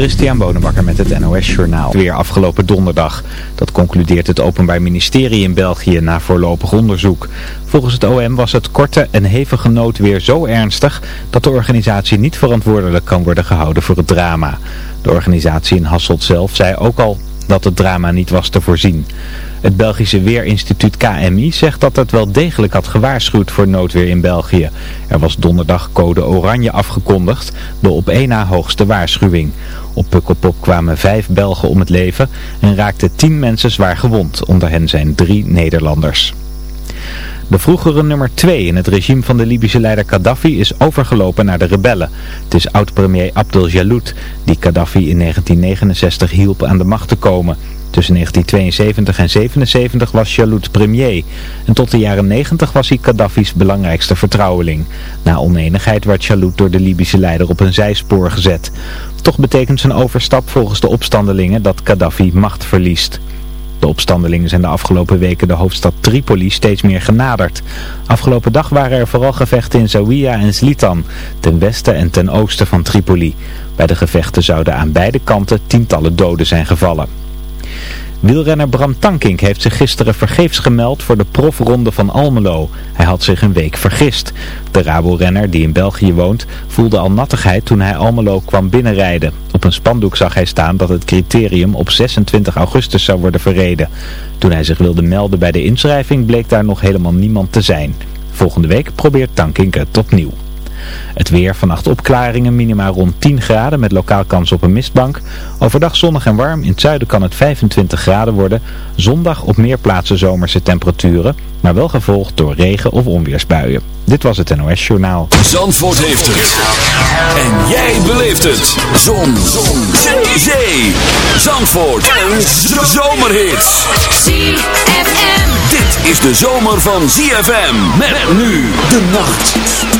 Christian Bonenbakker met het NOS Journaal. Weer afgelopen donderdag. Dat concludeert het Openbaar Ministerie in België na voorlopig onderzoek. Volgens het OM was het korte en hevige noodweer zo ernstig dat de organisatie niet verantwoordelijk kan worden gehouden voor het drama. De organisatie in Hasselt zelf zei ook al dat het drama niet was te voorzien. Het Belgische Weerinstituut KMI zegt dat het wel degelijk had gewaarschuwd voor noodweer in België. Er was donderdag code oranje afgekondigd, de op één na hoogste waarschuwing. Op Pukkelpop kwamen vijf Belgen om het leven en raakten tien mensen zwaar gewond. Onder hen zijn drie Nederlanders. De vroegere nummer 2 in het regime van de Libische leider Gaddafi is overgelopen naar de rebellen. Het is oud-premier Abdel Jaloud die Gaddafi in 1969 hielp aan de macht te komen. Tussen 1972 en 1977 was Jaloud premier en tot de jaren 90 was hij Gaddafi's belangrijkste vertrouweling. Na onenigheid werd Jaloud door de Libische leider op een zijspoor gezet. Toch betekent zijn overstap volgens de opstandelingen dat Gaddafi macht verliest. De opstandelingen zijn de afgelopen weken de hoofdstad Tripoli steeds meer genaderd. Afgelopen dag waren er vooral gevechten in Zawiya en Slitan, ten westen en ten oosten van Tripoli. Bij de gevechten zouden aan beide kanten tientallen doden zijn gevallen. Wielrenner Bram Tankink heeft zich gisteren vergeefs gemeld voor de profronde van Almelo. Hij had zich een week vergist. De Rabo-renner, die in België woont, voelde al nattigheid toen hij Almelo kwam binnenrijden. Op een spandoek zag hij staan dat het criterium op 26 augustus zou worden verreden. Toen hij zich wilde melden bij de inschrijving bleek daar nog helemaal niemand te zijn. Volgende week probeert Tankink het opnieuw. Het weer, vannacht opklaringen, minima rond 10 graden met lokaal kans op een mistbank. Overdag zonnig en warm, in het zuiden kan het 25 graden worden. Zondag op meer plaatsen zomerse temperaturen, maar wel gevolgd door regen- of onweersbuien. Dit was het NOS Journaal. Zandvoort heeft het. En jij beleeft het. Zon. Zon. Zee. Zee. Zandvoort. Een zomerhit. ZFM. Dit is de zomer van ZFM. Met nu de nacht.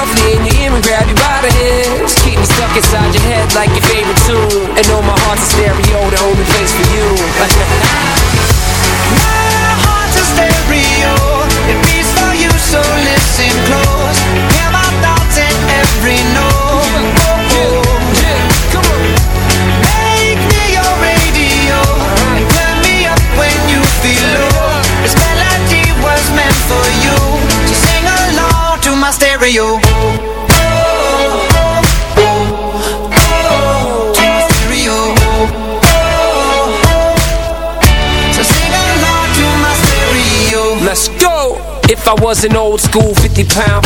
was an old school 50 pound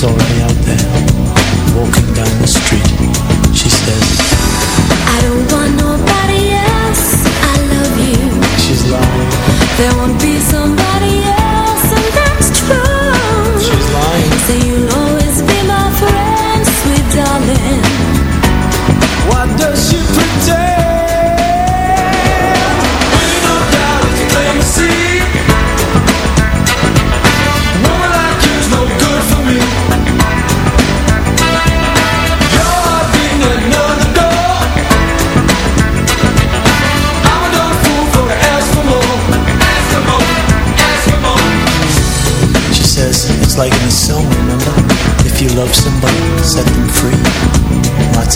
It's already out there, walking down the street. She says,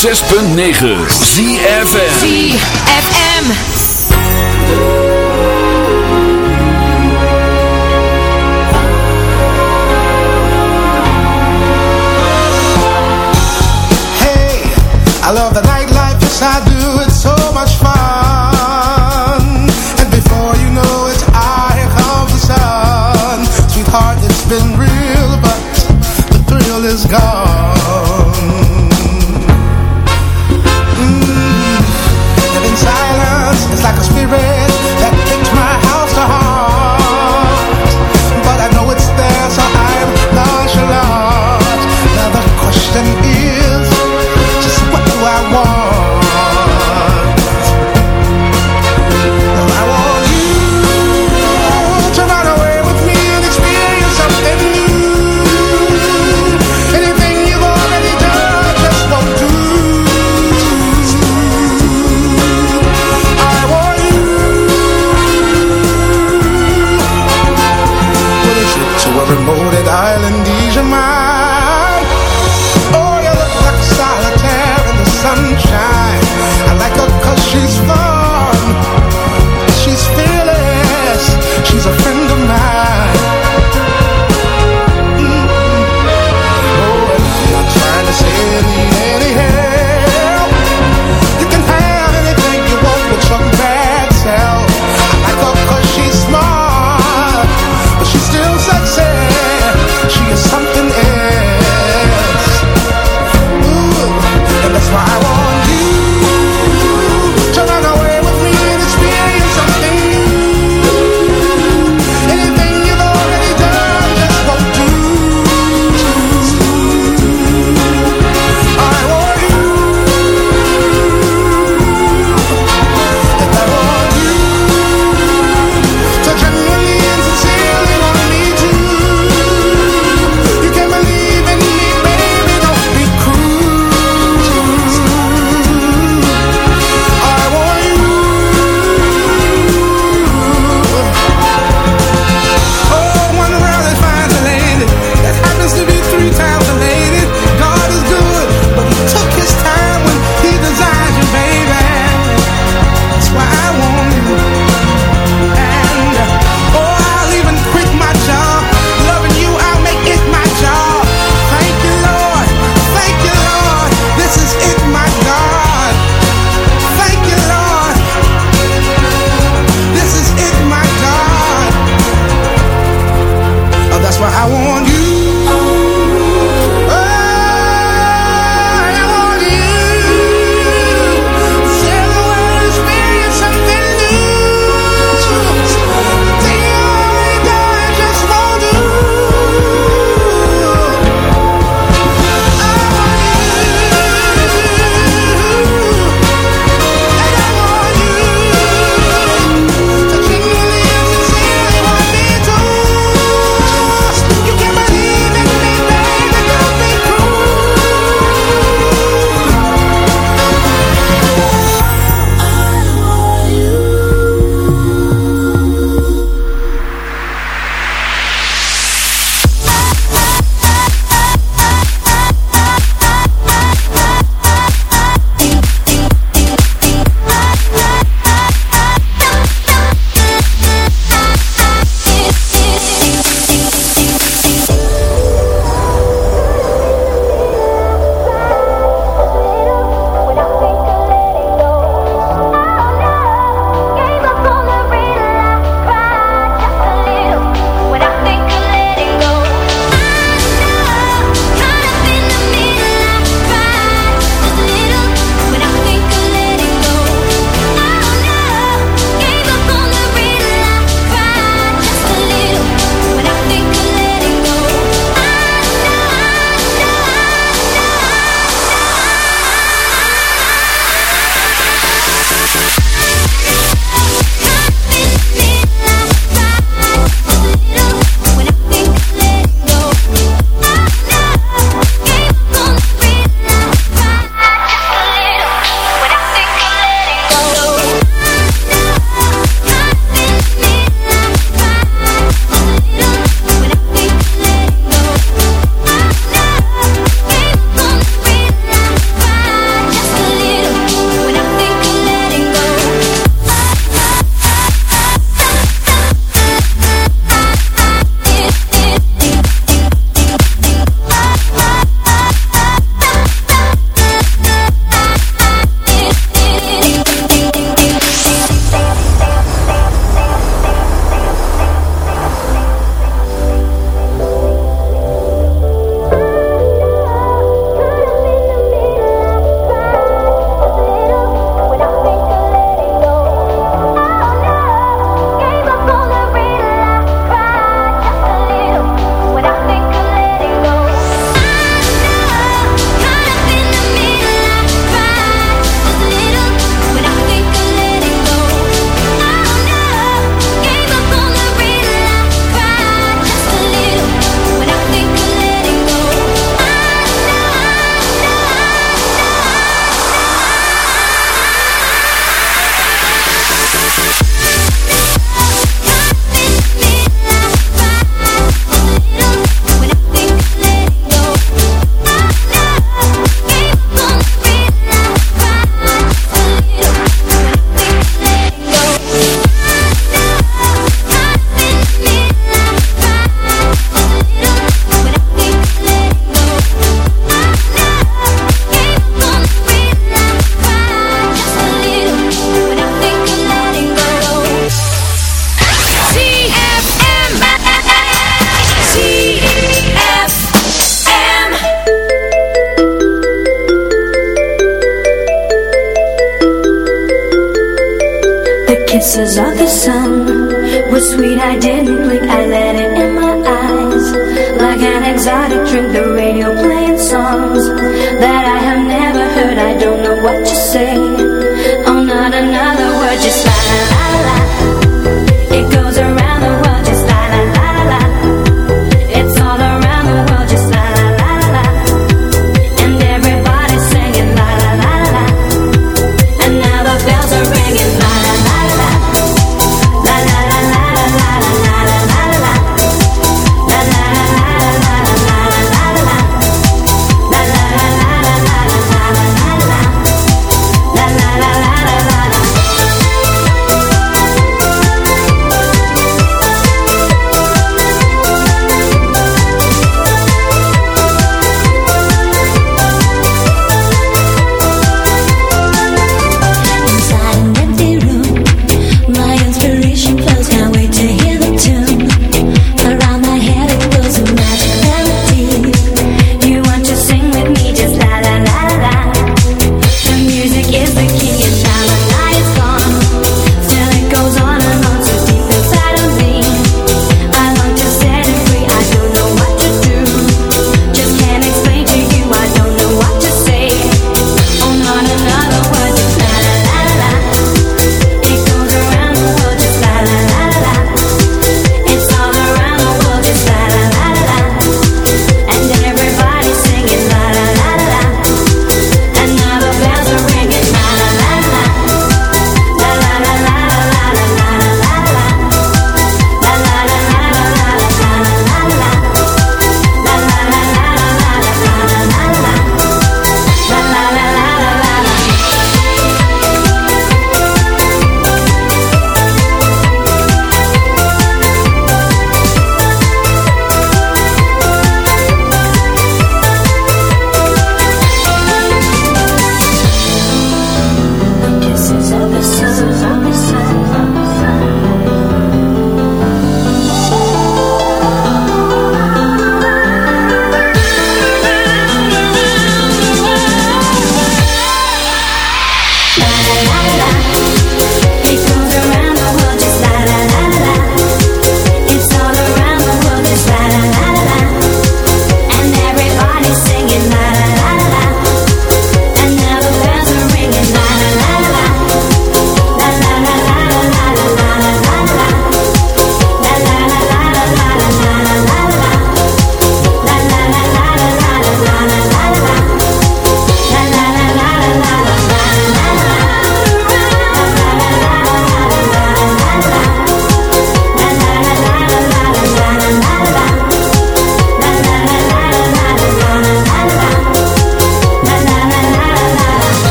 106.9 ZFN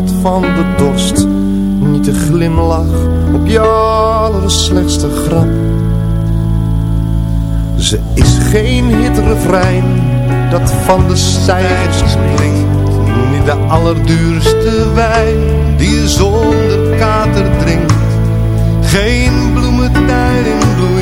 van de dorst. Niet de glimlach op je allerslechtste grap. Ze is geen hitrefrein dat van de stijgers klinkt. Niet de allerduurste wijn die je zonder kater drinkt. Geen bloementuin in bloei,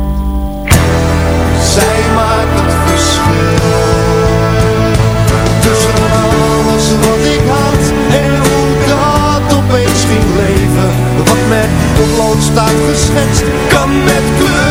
Opeens ging leven. Wat met potlood staat geschetst, kan met kleur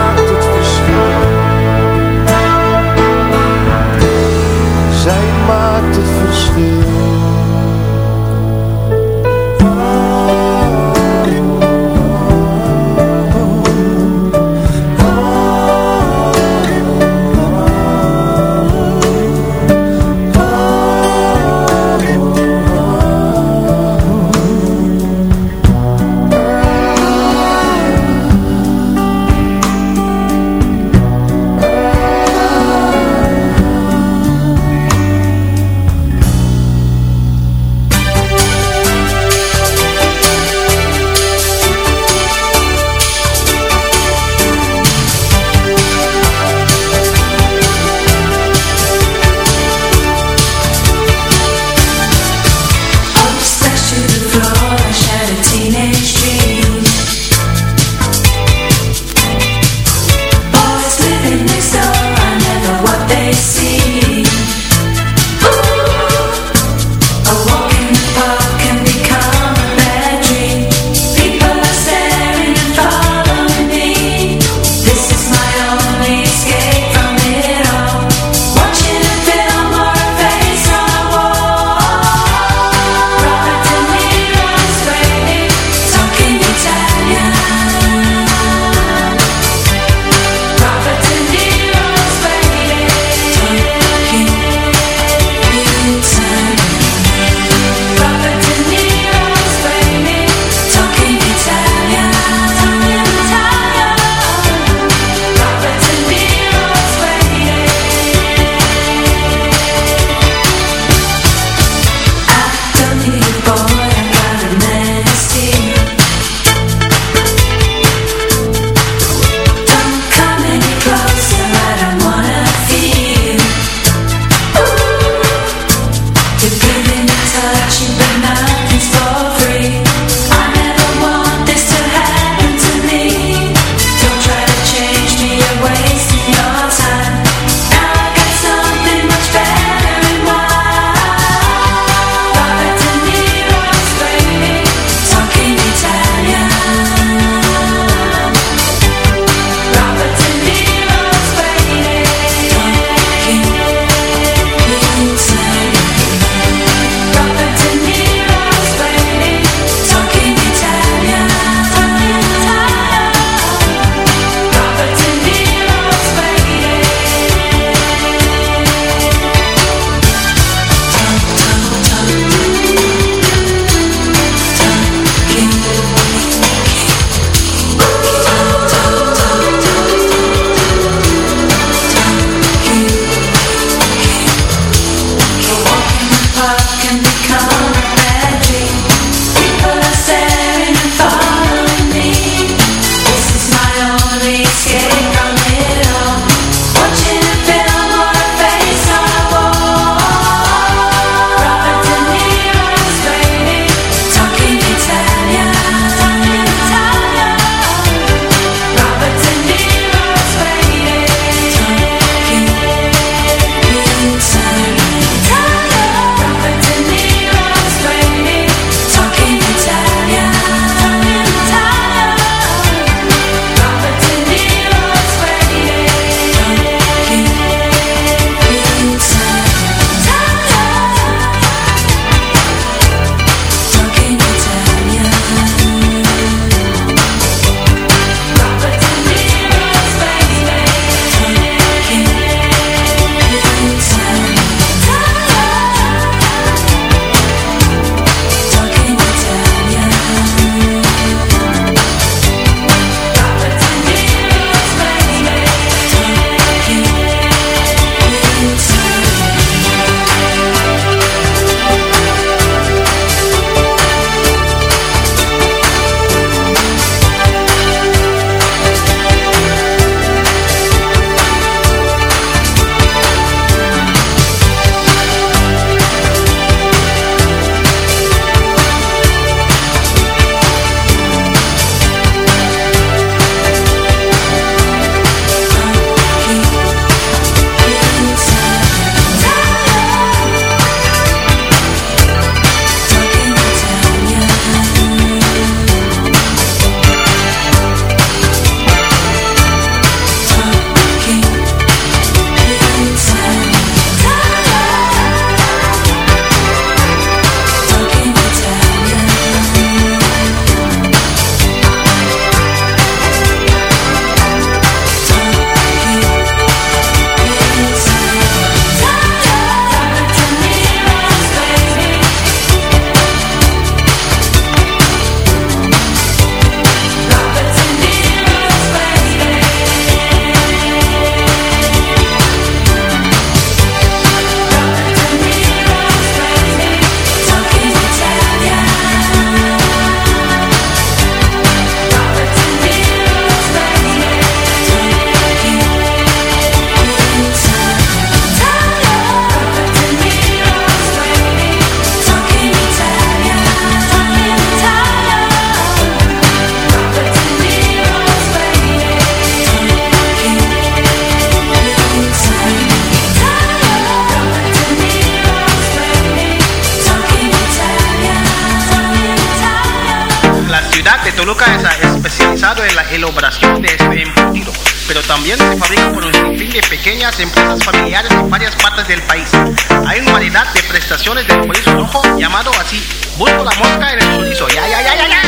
rojo llamado así. Busco la mosca en el chorizo. Ya, ya, ya, ya, ya.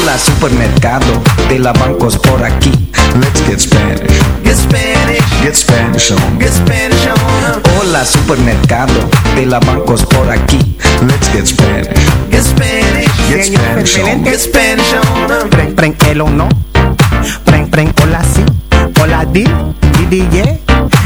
Hola supermercado de la bancos por aquí. Let's get Spanish. Get Spanish. Get Spanish on. Get Spanish on. Hola supermercado de la bancos por aquí. Let's get Spanish. Get Spanish. Get Spanish on. Get Spanish on. Preng, preng, el o no. Preng, preng, hola si. Hola di. Di, di, yeah.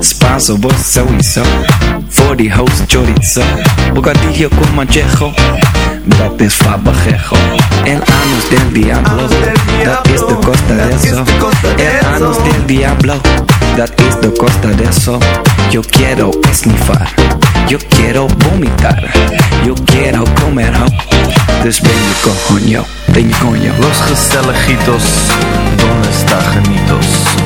Spanso, vos. Voor die host chorizo. Bocadillo con manchejo. Dat is fabajejo. El anus del diablo. Dat is de costa de eso. El anus del diablo. Dat is de costa de eso. Yo quiero esnifar. Yo quiero vomitar. Yo quiero comer ho. Dus ben je coño. Ben je coño. Los gezelligitos, donde está genitos?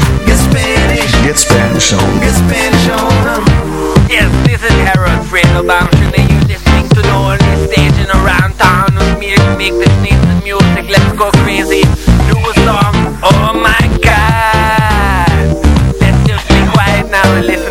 Get Spanish. Get Spanish on. Get Spanish on. Yes, this is Harold Fredelbaum. Should they use listening to the only staging around town with me to make this nice music? Let's go crazy. Do a song. Oh my god. Let's just be quiet now and listen